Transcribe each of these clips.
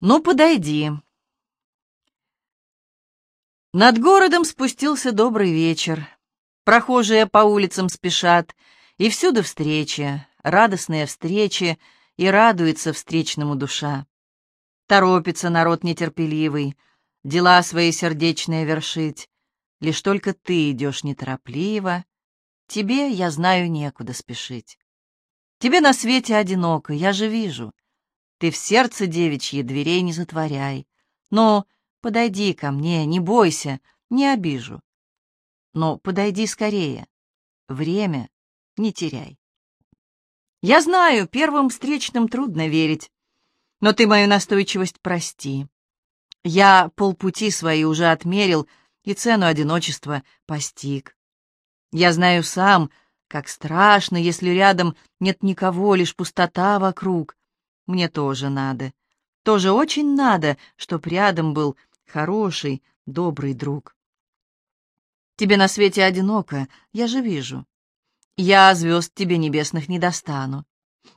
Ну, подойди. Над городом спустился добрый вечер. Прохожие по улицам спешат, и всюду встречи, радостные встречи, и радуется встречному душа. Торопится народ нетерпеливый, дела свои сердечные вершить. Лишь только ты идешь неторопливо, тебе, я знаю, некуда спешить. Тебе на свете одиноко, я же вижу — ты в сердце девичьи дверей не затворяй. Но подойди ко мне, не бойся, не обижу. Но подойди скорее. Время не теряй. Я знаю, первым встречным трудно верить, но ты мою настойчивость прости. Я полпути свои уже отмерил и цену одиночества постиг. Я знаю сам, как страшно, если рядом нет никого, лишь пустота вокруг. Мне тоже надо. Тоже очень надо, чтоб рядом был хороший, добрый друг. Тебе на свете одиноко, я же вижу. Я звезд тебе небесных не достану.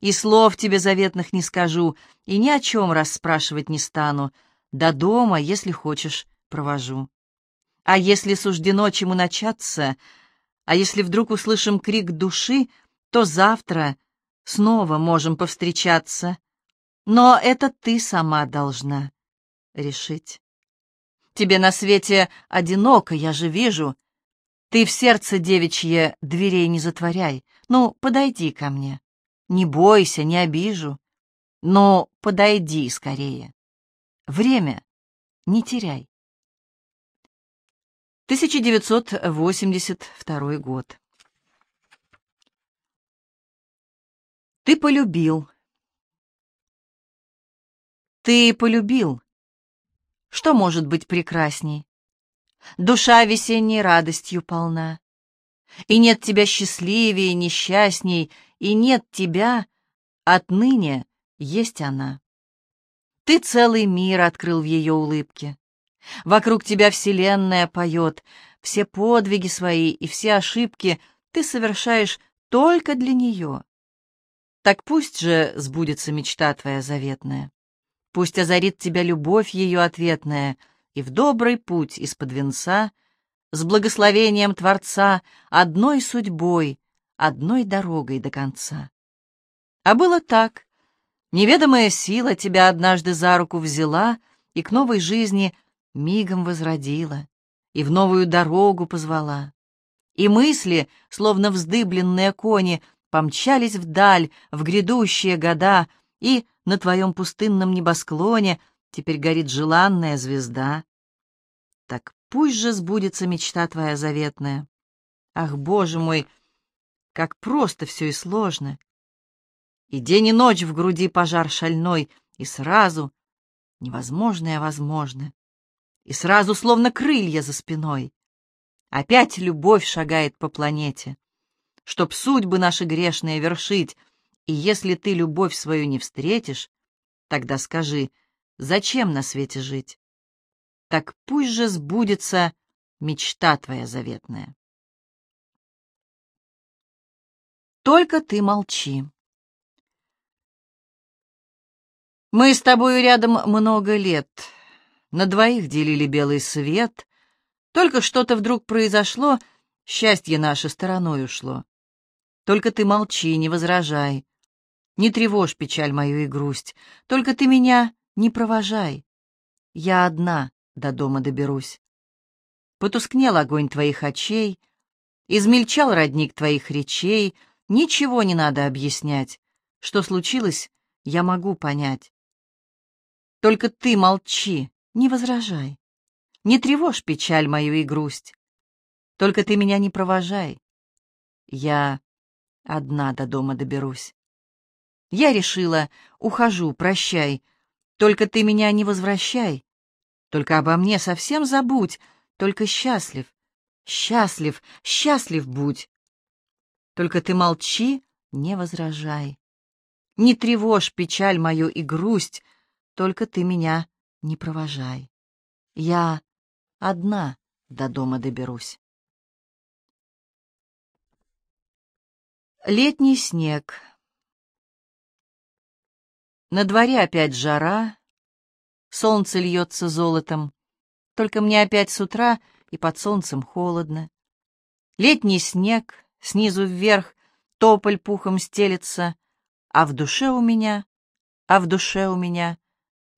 И слов тебе заветных не скажу, и ни о чем расспрашивать не стану. До дома, если хочешь, провожу. А если суждено чему начаться, а если вдруг услышим крик души, то завтра снова можем повстречаться но это ты сама должна решить. Тебе на свете одиноко, я же вижу. Ты в сердце девичье дверей не затворяй. Ну, подойди ко мне. Не бойся, не обижу. Но подойди скорее. Время не теряй. 1982 год. Ты полюбил. Ты полюбил. Что может быть прекрасней? Душа весенней радостью полна. И нет тебя счастливее, несчастней, и нет тебя, отныне есть она. Ты целый мир открыл в ее улыбке. Вокруг тебя вселенная поет, все подвиги свои и все ошибки ты совершаешь только для нее. Так пусть же сбудется мечта твоя заветная. Пусть озарит тебя любовь ее ответная, и в добрый путь из-под венца, с благословением Творца, одной судьбой, одной дорогой до конца. А было так. Неведомая сила тебя однажды за руку взяла и к новой жизни мигом возродила, и в новую дорогу позвала. И мысли, словно вздыбленные кони, помчались вдаль, в грядущие года, и на твоем пустынном небосклоне теперь горит желанная звезда. Так пусть же сбудется мечта твоя заветная. Ах, Боже мой, как просто все и сложно. И день и ночь в груди пожар шальной, и сразу невозможное возможно. И сразу словно крылья за спиной. Опять любовь шагает по планете. Чтоб судьбы наши грешные вершить, и если ты любовь свою не встретишь, тогда скажи, зачем на свете жить? Так пусть же сбудется мечта твоя заветная. Только ты молчи. Мы с тобою рядом много лет, на двоих делили белый свет. Только что-то вдруг произошло, счастье наше стороной ушло. Только ты молчи, не возражай. Не тревожь печаль мою и грусть, только ты меня не провожай. Я одна до дома доберусь. Потускнел огонь твоих очей, измельчал родник твоих речей, ничего не надо объяснять. Что случилось, я могу понять. Только ты молчи, не возражай. Не тревожь печаль мою и грусть. Только ты меня не провожай. Я одна до дома доберусь. Я решила, ухожу, прощай. Только ты меня не возвращай. Только обо мне совсем забудь. Только счастлив, счастлив, счастлив будь. Только ты молчи, не возражай. Не тревожь печаль мою и грусть, только ты меня не провожай. Я одна до дома доберусь. Летний снег на дворе опять жара, солнце льется золотом. Только мне опять с утра и под солнцем холодно. Летний снег снизу вверх, тополь пухом стелется, а в душе у меня, а в душе у меня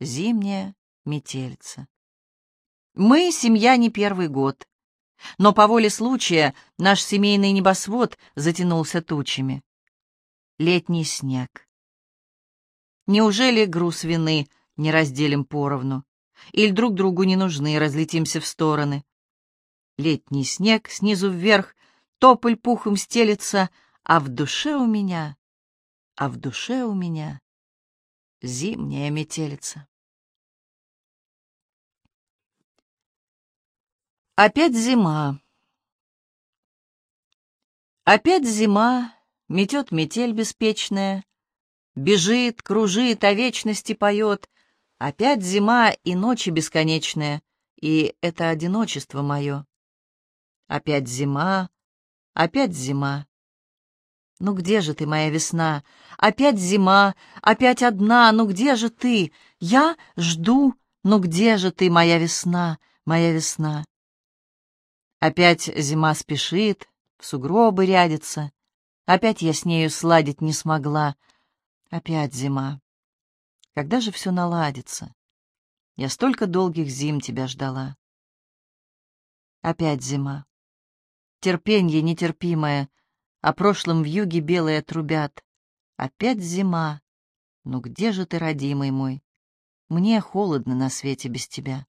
зимняя метельца. Мы — семья не первый год, но по воле случая наш семейный небосвод затянулся тучами. Летний снег. Неужели груз вины не разделим поровну? Или друг другу не нужны, разлетимся в стороны? Летний снег снизу вверх, тополь пухом стелется, а в душе у меня, а в душе у меня зимняя метелица. Опять зима. Опять зима, метет метель беспечная, Бежит, кружит, о вечности поет. Опять зима и ночи бесконечные, И это одиночество мое. Опять зима, опять зима. Ну где же ты, моя весна? Опять зима, опять одна, ну где же ты? Я жду, ну где же ты, моя весна, моя весна? Опять зима спешит, в сугробы рядится. Опять я с нею сладить не смогла. Опять зима. Когда же все наладится? Я столько долгих зим тебя ждала. Опять зима. Терпенье нетерпимое, О прошлом в юге белые трубят. Опять зима. Ну где же ты, родимый мой? Мне холодно на свете без тебя.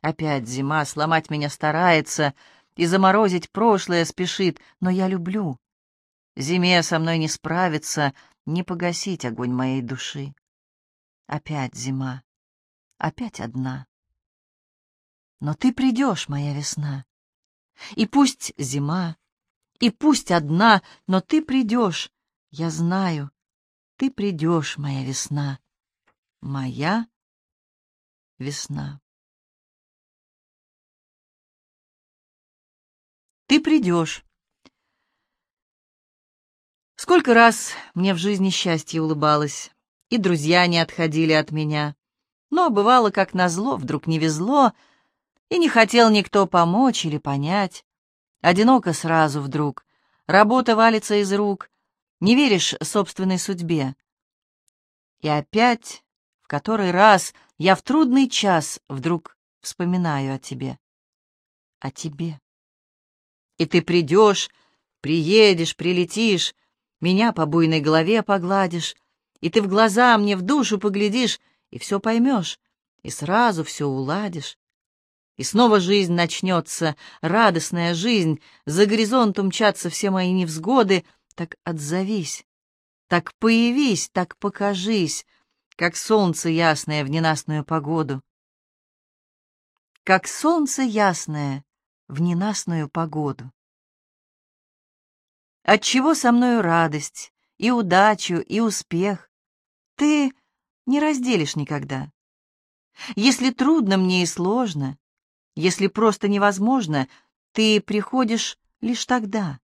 Опять зима сломать меня старается и заморозить прошлое спешит, но я люблю. Зиме со мной не справиться, не погасить огонь моей души. Опять зима, опять одна. Но ты придешь, моя весна, и пусть зима, и пусть одна, но ты придешь, я знаю, ты придешь, моя весна, моя весна. Ты придешь. Сколько раз мне в жизни счастье улыбалось, и друзья не отходили от меня. Но бывало, как назло, вдруг не везло, и не хотел никто помочь или понять. Одиноко сразу вдруг, работа валится из рук, не веришь собственной судьбе. И опять, в который раз, я в трудный час вдруг вспоминаю о тебе. О тебе. И ты придешь, приедешь, прилетишь, меня по буйной голове погладишь, и ты в глаза мне в душу поглядишь, и все поймешь, и сразу все уладишь. И снова жизнь начнется, радостная жизнь, за горизонт умчатся все мои невзгоды, так отзовись, так появись, так покажись, как солнце ясное в ненастную погоду. Как солнце ясное в ненастную погоду. Отчего со мною радость, и удачу, и успех ты не разделишь никогда. Если трудно мне и сложно, если просто невозможно, ты приходишь лишь тогда.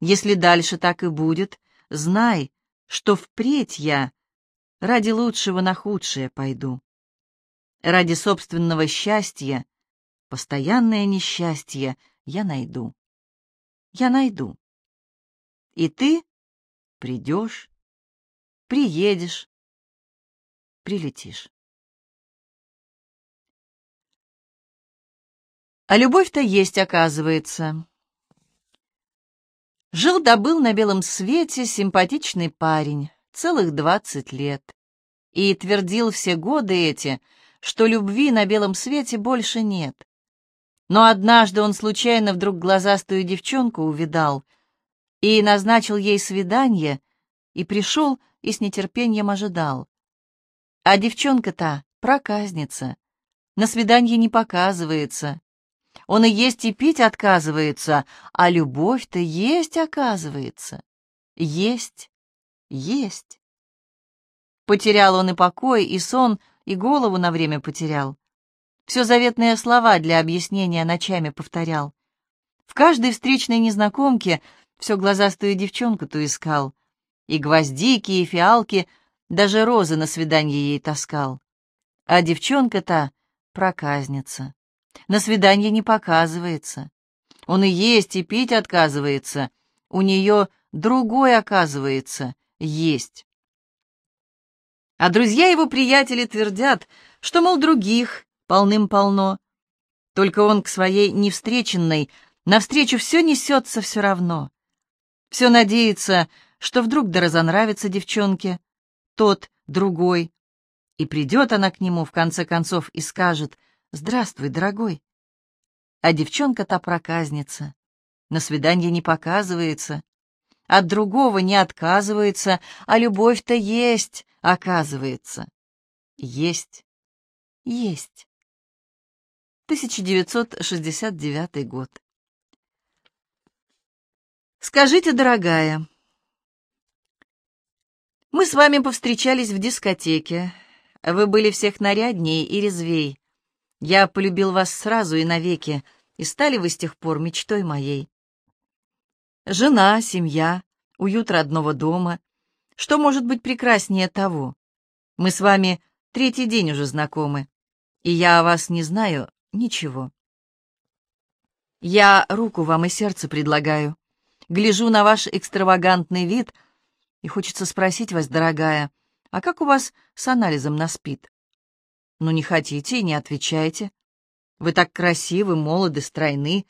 Если дальше так и будет, знай, что впредь я ради лучшего на худшее пойду. Ради собственного счастья Постоянное несчастье я найду. Я найду. И ты придешь, приедешь, прилетишь. А любовь-то есть, оказывается. Жил-добыл на белом свете симпатичный парень, целых двадцать лет, и твердил все годы эти, что любви на белом свете больше нет. Но однажды он случайно вдруг глазастую девчонку увидал и назначил ей свидание, и пришел и с нетерпением ожидал. А девчонка-то проказница, на свидание не показывается. Он и есть и пить отказывается, а любовь-то есть, оказывается. Есть, есть. Потерял он и покой, и сон, и голову на время потерял. Все заветные слова для объяснения ночами повторял. В каждой встречной незнакомке все глазастую девчонку-то искал. И гвоздики, и фиалки, даже розы на свиданье ей таскал. А девчонка-то проказница. На свидание не показывается. Он и есть, и пить отказывается. У нее другой, оказывается, есть. А друзья его приятели твердят, что, мол, других полным-полно. Только он к своей невстреченной навстречу все несется все равно. Все надеется, что вдруг да разонравится девчонке, тот, другой, и придет она к нему в конце концов и скажет «Здравствуй, дорогой». А девчонка-то проказница, на свидание не показывается, от другого не отказывается, а любовь-то есть, оказывается. Есть, есть. 1969 год. Скажите, дорогая, мы с вами повстречались в дискотеке. Вы были всех наряднее и резвей. Я полюбил вас сразу и навеки, и стали вы с тех пор мечтой моей. Жена, семья, уют родного дома. Что может быть прекраснее того? Мы с вами третий день уже знакомы, и я о вас не знаю ничего. Я руку вам и сердце предлагаю. Гляжу на ваш экстравагантный вид, и хочется спросить вас, дорогая, а как у вас с анализом на СПИД? Ну, не хотите и не отвечайте. Вы так красивы, молоды, стройны,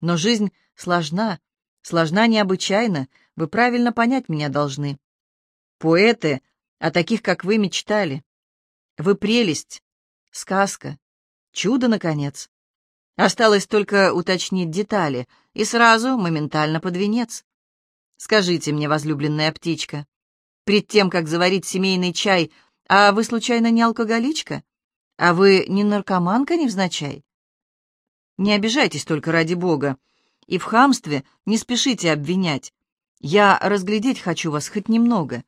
но жизнь сложна, сложна необычайно, вы правильно понять меня должны. Поэты о таких, как вы, мечтали. Вы прелесть, сказка, чудо, наконец. Осталось только уточнить детали, и сразу, моментально под венец. Скажите мне, возлюбленная птичка, пред тем, как заварить семейный чай, а вы, случайно, не алкоголичка? А вы не наркоманка невзначай? Не обижайтесь только ради Бога, и в хамстве не спешите обвинять. Я разглядеть хочу вас хоть немного,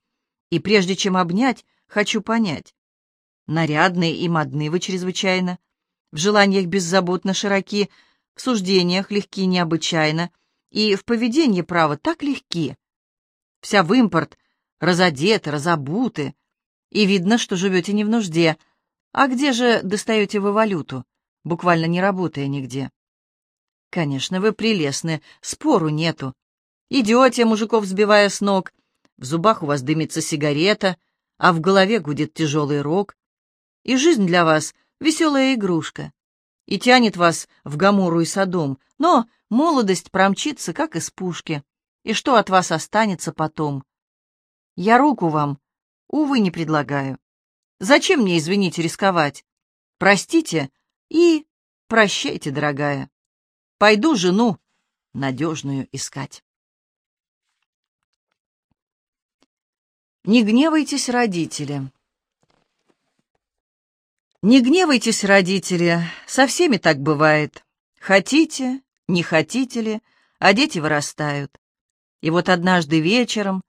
и прежде чем обнять, хочу понять. Нарядные и модны вы чрезвычайно, в желаниях беззаботно широки, в суждениях легки необычайно, и в поведении, право, так легки. Вся в импорт, разодеты, разобуты, и видно, что живете не в нужде. А где же достаете вы валюту, буквально не работая нигде? Конечно, вы прелестны, спору нету. Идете, мужиков сбивая с ног, в зубах у вас дымится сигарета, а в голове гудит тяжелый рог. И жизнь для вас — веселая игрушка. И тянет вас в Гамору и Содом, но молодость промчится, как из пушки. И что от вас останется потом? Я руку вам, увы, не предлагаю. Зачем мне, извините, рисковать? Простите и прощайте, дорогая. Пойду жену надежную искать. Не гневайтесь, родители. Не гневайтесь, родители, со всеми так бывает. Хотите, не хотите ли, а дети вырастают. И вот однажды вечером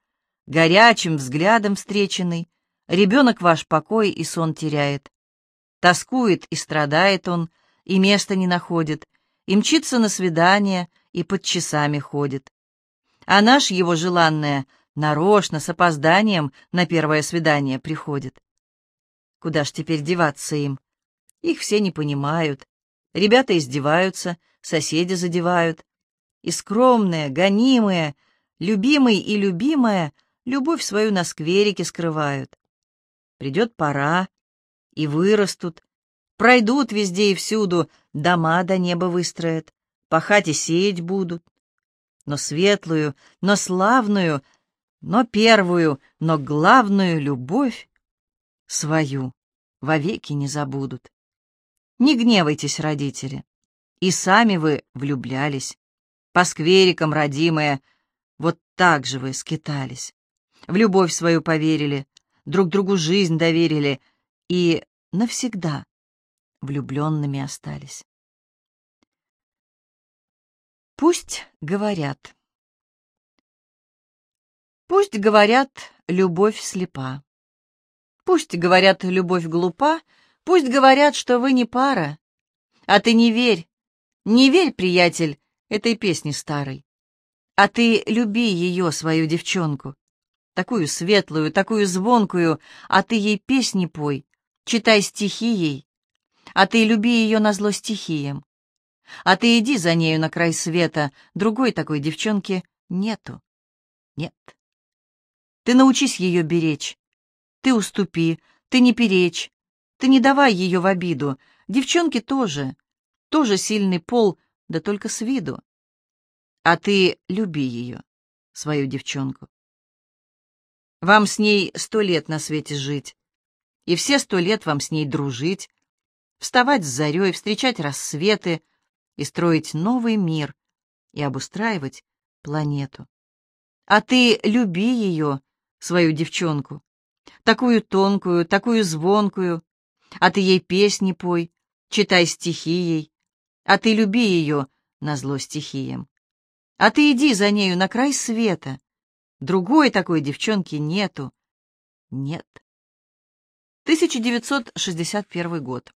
горячим взглядом встреченный, ребенок ваш покой и сон теряет. Тоскует и страдает он, и места не находит, и мчится на свидание, и под часами ходит. А наш его желанное нарочно, с опозданием на первое свидание приходит. Куда ж теперь деваться им? Их все не понимают. Ребята издеваются, соседи задевают. И скромные, гонимые, любимый и любимая — любовь свою на скверике скрывают. Придет пора, и вырастут, пройдут везде и всюду, дома до неба выстроят, пахать и сеять будут. Но светлую, но славную, но первую, но главную любовь свою вовеки не забудут. Не гневайтесь, родители, и сами вы влюблялись, по скверикам, родимые, вот так же вы скитались в любовь свою поверили, друг другу жизнь доверили и навсегда влюбленными остались. Пусть говорят. Пусть говорят, любовь слепа. Пусть говорят, любовь глупа, пусть говорят, что вы не пара. А ты не верь, не верь, приятель, этой песни старой. А ты люби ее, свою девчонку такую светлую, такую звонкую, а ты ей песни пой, читай стихи ей, а ты люби ее назло стихиям. А ты иди за нею на край света, другой такой девчонки нету. Нет. Ты научись ее беречь. Ты уступи, ты не перечь, ты не давай ее в обиду. Девчонки тоже, тоже сильный пол, да только с виду. А ты люби ее, свою девчонку. Вам с ней сто лет на свете жить, и все сто лет вам с ней дружить, вставать с зарей, встречать рассветы и строить новый мир и обустраивать планету. А ты люби ее, свою девчонку, такую тонкую, такую звонкую, а ты ей песни пой, читай стихи ей, а ты люби ее назло стихиям. А ты иди за нею на край света, другой такой девчонки нету, нет. 1961 год.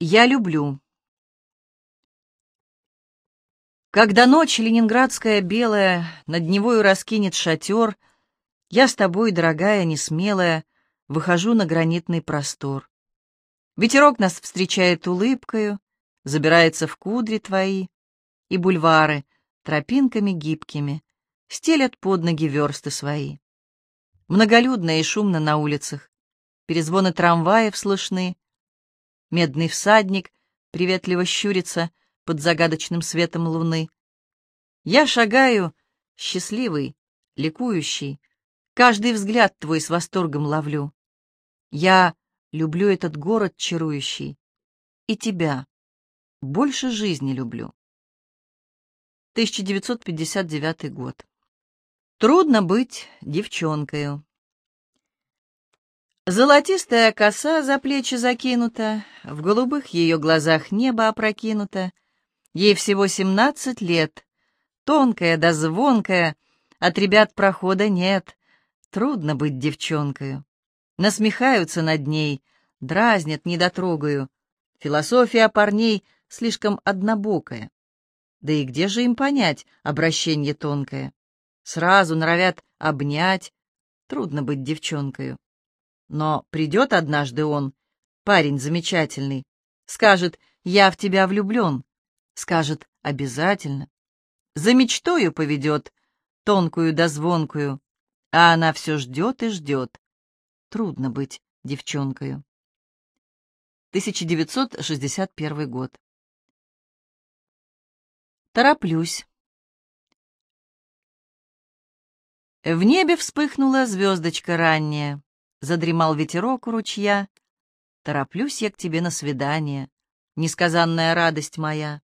Я люблю. Когда ночь ленинградская белая над Невою раскинет шатер, я с тобой, дорогая, несмелая, выхожу на гранитный простор. Ветерок нас встречает улыбкою, забирается в кудри твои, и бульвары тропинками гибкими стелят под ноги версты свои. Многолюдно и шумно на улицах, перезвоны трамваев слышны, Медный всадник приветливо щурится под загадочным светом луны. Я шагаю, счастливый, ликующий, каждый взгляд твой с восторгом ловлю. Я люблю этот город чарующий, и тебя больше жизни люблю. 1959 год. Трудно быть девчонкою. Золотистая коса за плечи закинута, в голубых ее глазах небо опрокинуто. Ей всего семнадцать лет, тонкая да звонкая, от ребят прохода нет. Трудно быть девчонкою. Насмехаются над ней, дразнят недотрогаю. Философия парней слишком однобокая. Да и где же им понять обращение тонкое? Сразу норовят обнять. Трудно быть девчонкою. Но придет однажды он, парень замечательный, скажет «Я в тебя влюблен», скажет «Обязательно». За мечтою поведет, тонкую да звонкую, а она все ждет и ждет. Трудно быть девчонкою. 1961 год. Тороплюсь. В небе вспыхнула звездочка ранняя. Задремал ветерок у ручья. Тороплюсь я к тебе на свидание, Несказанная радость моя.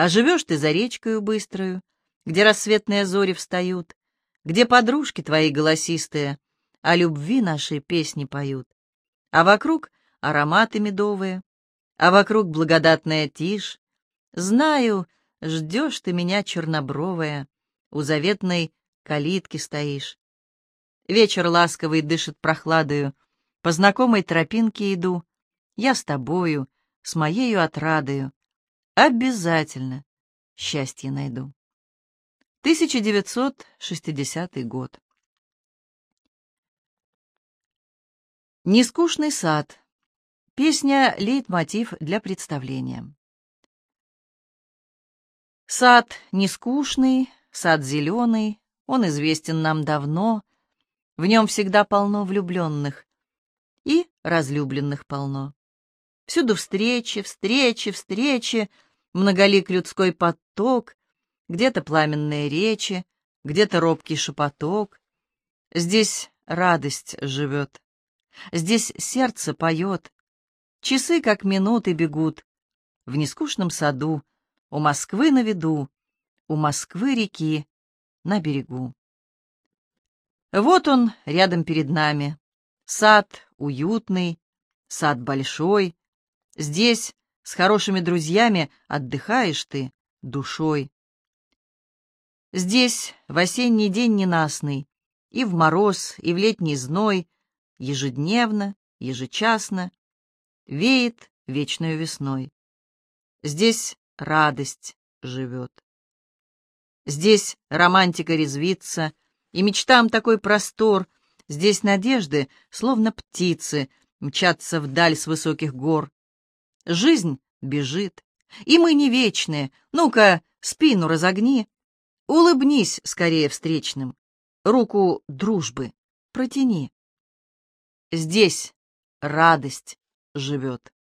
А живешь ты за речкою быстрою, Где рассветные зори встают, Где подружки твои голосистые О любви нашей песни поют. А вокруг ароматы медовые, А вокруг благодатная тишь. Знаю, ждешь ты меня, чернобровая, У заветной калитки стоишь. Вечер ласковый дышит прохладою, По знакомой тропинке иду. Я с тобою, с моею отрадою. Обязательно счастье найду. 1960 год. Нескучный сад. Песня «Лейтмотив» для представления. Сад нескучный, сад зеленый, он известен нам давно, в нем всегда полно влюбленных. И разлюбленных полно. Всюду встречи, встречи, встречи, многолик людской поток, где-то пламенные речи, где-то робкий шепоток. Здесь радость живет, здесь сердце поет, часы, как минуты, бегут. В нескучном саду, у Москвы на виду, у Москвы реки на берегу. Вот он рядом перед нами. Сад уютный, сад большой. Здесь с хорошими друзьями отдыхаешь ты душой. Здесь в осенний день ненастный, и в мороз, и в летний зной, ежедневно, ежечасно, веет вечной весной. Здесь радость живет. Здесь романтика резвится, и мечтам такой простор. Здесь надежды, словно птицы, мчатся вдаль с высоких гор. Жизнь бежит, и мы не вечные. Ну-ка, спину разогни, улыбнись скорее встречным, руку дружбы протяни. Здесь радость живет.